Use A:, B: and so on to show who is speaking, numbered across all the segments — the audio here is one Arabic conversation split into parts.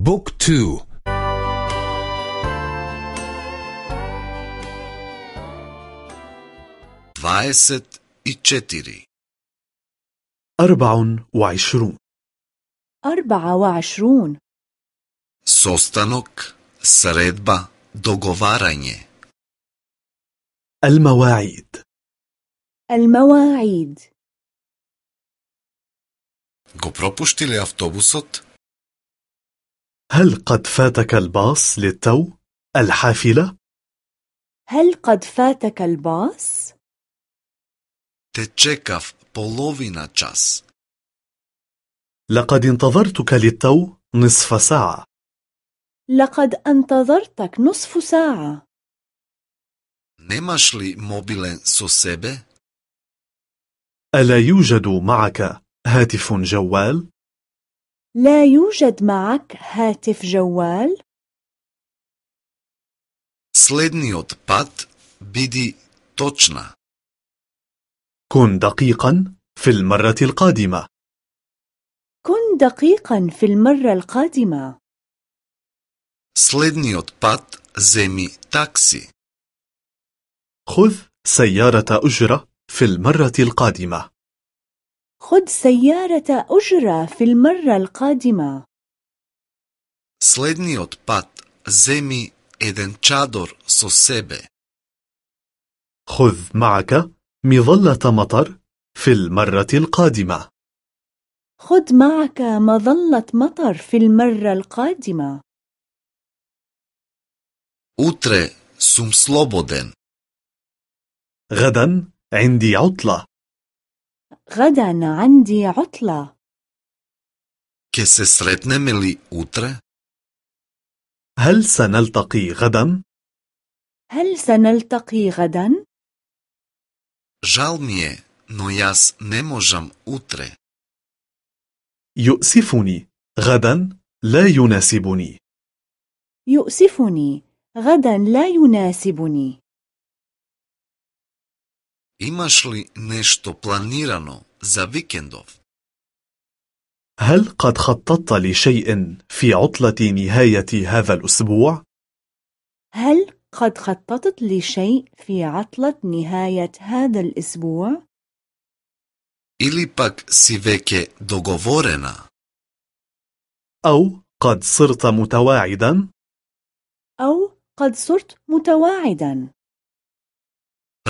A: بوك تو
B: دوايست إتشتري
C: أربع وعشرون
D: أربعة وعشرون
B: Состанок, средба, договарање.
C: المواعيد
D: المواعيد
B: Го пропушти ли автобусот?
C: هل قد فاتك الباص للتو؟ الحافلة؟
D: هل قد فاتك الباص؟
B: Те чекав половина час.
C: لقد انتظرتك للتو نصف ساعة
D: لقد انتظرتك نصف ساعة
B: Немаш ли мобилен со себе?
C: ألا يوجد معك هاتف جوال؟
D: لا يوجد معك هاتف جوال؟
B: Следниот пат биди точна.
C: كن دقيقا في المرة القادمة
D: كن دقيقا في المرة القادمة
B: Следниот пат земи такси.
C: خذ سيارة أجرة في المرة القادمة
D: خذ سيارة أجرة في المرة القادمة
B: Следниот пат земи еден чадор со себе.
C: خذ معك مظلة مطر في المرة القادمة
D: خذ معك مظلة مطر في المرة القادمة
B: Утре сум слободен.
C: غدا عندي عطلة
D: غدا عندي عطلة
B: Ке се сретнеме ли утре?
C: هل سنلتقي غدا؟
D: هل سنلتقي غدا؟
B: Жал ми е, но јас не можам утре.
C: يؤسفني غدا لا يناسبني
D: يؤسفني غدا لا يناسبني
B: Imaš li nešto planirano za vikendov?
C: هل قد خططت لشيء في عطلة نهاية هذا الأسبوع؟
D: هل قد خططت لشيء في عطلة نهاية هذا الأسبوع؟
B: إلي باك si veke dogovorena?
C: أو قد صرت متواعدا؟
D: أو قد صرت متواعدا.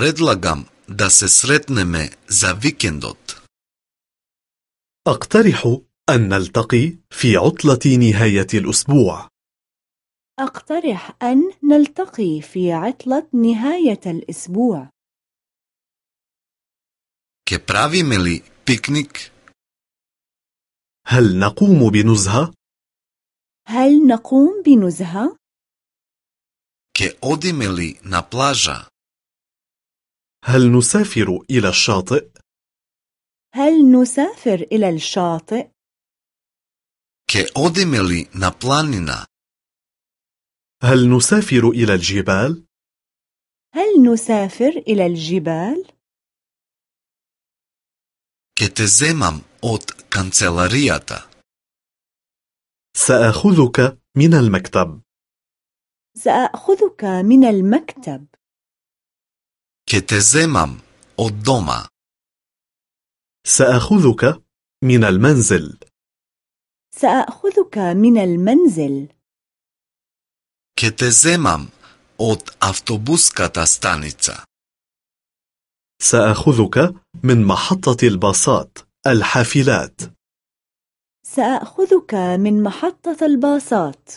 B: Predlagam да се сретнеме za викендот.
C: أقترح أن نلتقي في عطلة نهاية الأسبوع.
D: أقترح أن نلتقي في عطلة نهاية الأسبوع.
B: كبراويم لي بيكنيك؟
C: هل نقوم بنزهة؟
D: هل نقوم بنزهة؟
B: كأوديم لي نا بلاجا؟
C: هل نسافر إلى الشاطئ؟
D: هل نسافر إلى الشاطئ؟
B: Ке одиме ли на планина?
C: هل نسافر إلى الجبال؟
D: هل نسافر إلى الجبال؟
B: Ке те земам од канцеларијата.
C: سأخذك من المكتب
D: سأخذك من المكتب
B: Ке те земам од дома.
C: سأخذك من المنزل
D: سأخذك من المنزل
B: Ке те земам од автобуската станица.
C: سأخذك من محطة الباصات الحافلات
D: سأخذك من محطة الباصات